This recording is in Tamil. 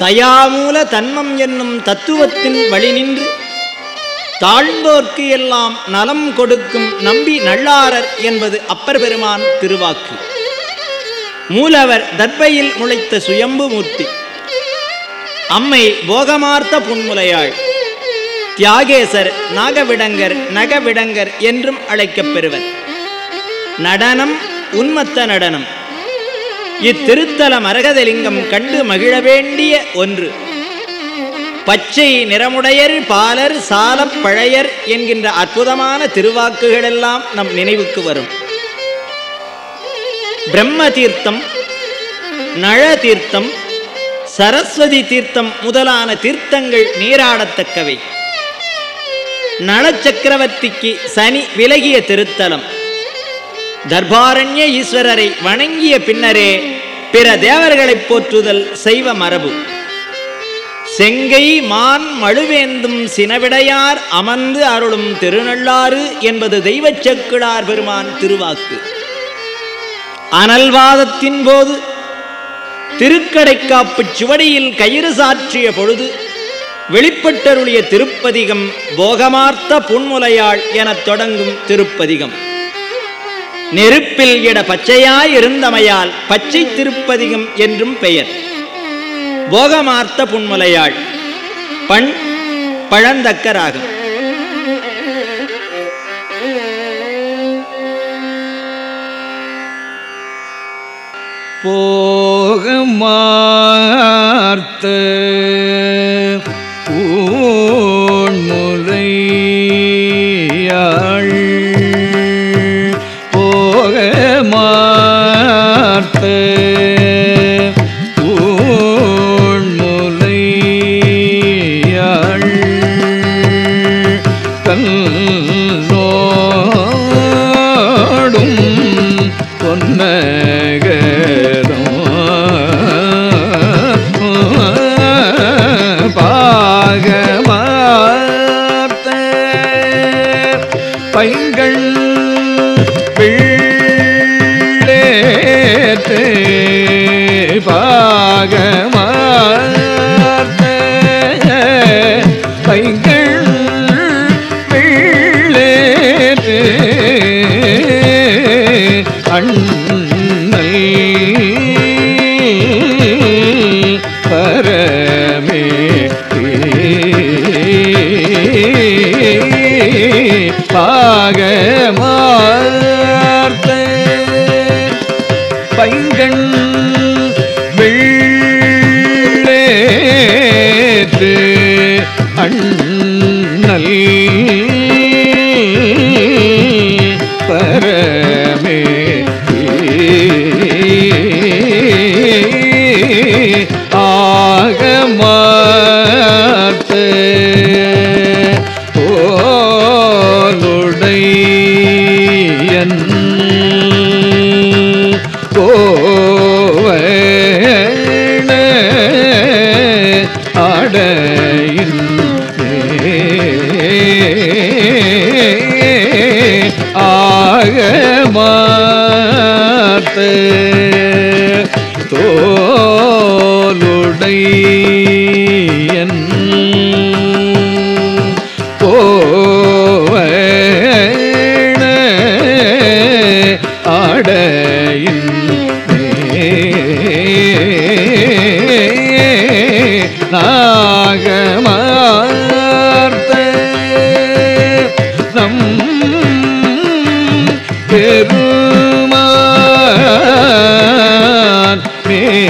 தயாமூல தன்மம் என்னும் தத்துவத்தின் வழி நின்று தாழ்ந்தோர்க்கு எல்லாம் நலம் கொடுக்கும் நம்பி நல்லாரர் என்பது அப்பர் பெருமான் திருவாக்கு. மூலவர் தர்பையில் முளைத்த சுயம்பு மூர்த்தி. அம்மை போகமார்த்த புன்முலையாள். தியாகேசர் நாகவிடங்கர் நகவிடங்கர் என்றும் அழைக்கப் பெறுவர் நடனம் உன்மத்த நடனம். இத்திருத்தல மரகதலிங்கம் கண்டு மகிழ வேண்டிய ஒன்று. பச்சை நிறமுடையர் பாலர் சாலப் பழையர் என்கின்ற அற்புதமான திருவாக்குகளெல்லாம் நம் நினைவுக்கு வரும். பிரம்ம தீர்த்தம் நழ தீர்த்தம் சரஸ்வதி தீர்த்தம் முதலான தீர்த்தங்கள் நீராடத்தக்கவை. நள சக்கரவர்த்திக்கு சனி விலகிய திருத்தலம். தர்பாரண்ய ஈஸ்வரரை வணங்கிய பின்னரே பிற தேவர்களைப் போற்றுதல் செய்வ மரபு. செங்கை மான் மழுவேந்தும் சினவிடையார் அமர்ந்து அருளும் திருநள்ளாறு என்பது தெய்வச் செக்குளார் பெருமான் திருவாக்கு. அனல்வாதத்தின் போது திருக்கடைக்காப்பு சுவடியில் கயிறு சாற்றிய பொழுது வெளிப்பட்டருளிய திருப்பதிகம் போகமார்த்த புன்முலையாள் எனத் தொடங்கும் திருப்பதிகம். நெருப்பில் இட பச்சையாயிருந்தமையால் பச்சை திருப்பதிகம் என்றும் பெயர். போகமார்த்த புன்முலையாள் பண் பழந்தக்கராகும். போகமார்த்த பூ போகமார்த்த அண்ணல் பரமே பாகமார்த்த பைங்கண் வெள்ளேற்று அண்ணல் தோலுடை